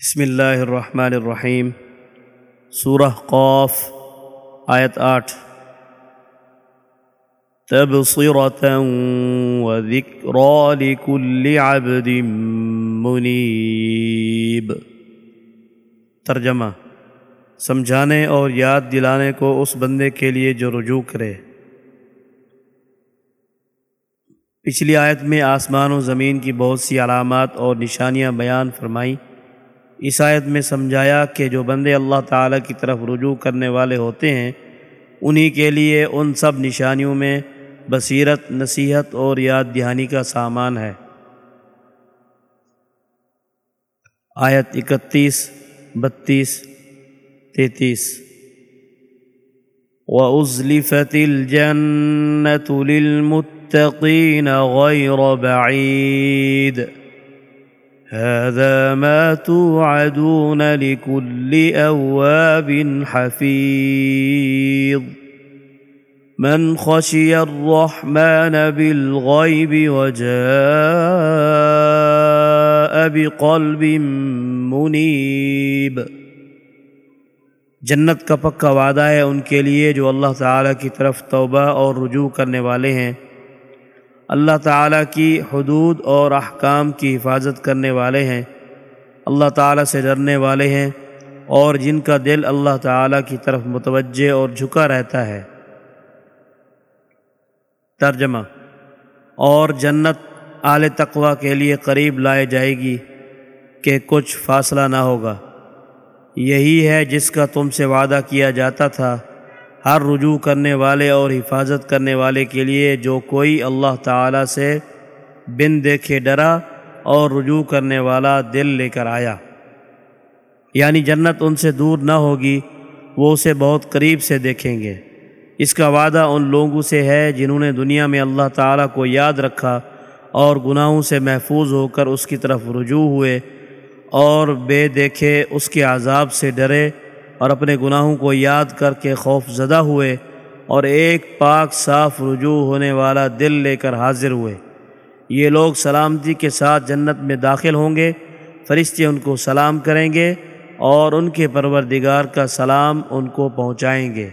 بسم اللہ الرحمن الرحیم، سورہ قوف آیت آٹھ۔ تبصرة وذكرى لكل عبد منیب۔ ترجمہ، سمجھانے اور یاد دلانے کو اس بندے کے لیے جو رجوع کرے۔ پچھلی آیت میں آسمان و زمین کی بہت سی علامات اور نشانیاں بیان فرمائیں۔ اس آیت میں سمجھایا کہ جو بندے اللہ تعالیٰ کی طرف رجوع کرنے والے ہوتے ہیں، انہی کے لیے ان سب نشانیوں میں بصیرت، نصیحت اور یاد دہانی کا سامان ہے۔ آیت اکتیس، بتیس، تینتیس۔ وَأُزْلِفَتِ الْجَنَّةُ لِلْمُتَّقِينَ غَيْرَ بَعِيدٍ۔ هذا ما توعدون لكل أواب حفيظ. من خشي الرحمن بالغيب وجاء بقلب منيب. جنت کا پکا وعدہ ہے ان کے لیے جو اللہ تعالیٰ کی طرف توبہ اور رجوع کرنے والے ہیں۔ اللہ تعالیٰ کی حدود اور احکام کی حفاظت کرنے والے ہیں۔ اللہ تعالیٰ سے ڈرنے والے ہیں اور جن کا دل اللہ تعالیٰ کی طرف متوجہ اور جھکا رہتا ہے۔ ترجمہ اور جنت اعلی تقوی کے لیے قریب لائے جائے گی کہ کچھ فاصلہ نہ ہوگا۔ یہی ہے جس کا تم سے وعدہ کیا جاتا تھا۔ ہر رجوع کرنے والے اور حفاظت کرنے والے کے لیے جو کوئی اللہ تعالیٰ سے بن دیکھے ڈرا اور رجوع کرنے والا دل لے کر آیا۔ یعنی جنت ان سے دور نہ ہوگی، وہ اسے بہت قریب سے دیکھیں گے۔ اس کا وعدہ ان لوگوں سے ہے جنہوں نے دنیا میں اللہ تعالیٰ کو یاد رکھا اور گناہوں سے محفوظ ہو کر اس کی طرف رجوع ہوئے اور بے دیکھے اس کے عذاب سے ڈرے۔ اور اپنے گناہوں کو یاد کر کے خوف زدہ ہوئے اور ایک پاک صاف رجوع ہونے والا دل لے کر حاضر ہوئے۔ یہ لوگ سلامتی کے ساتھ جنت میں داخل ہوں گے، فرشتے ان کو سلام کریں گے اور ان کے پروردگار کا سلام ان کو پہنچائیں گے۔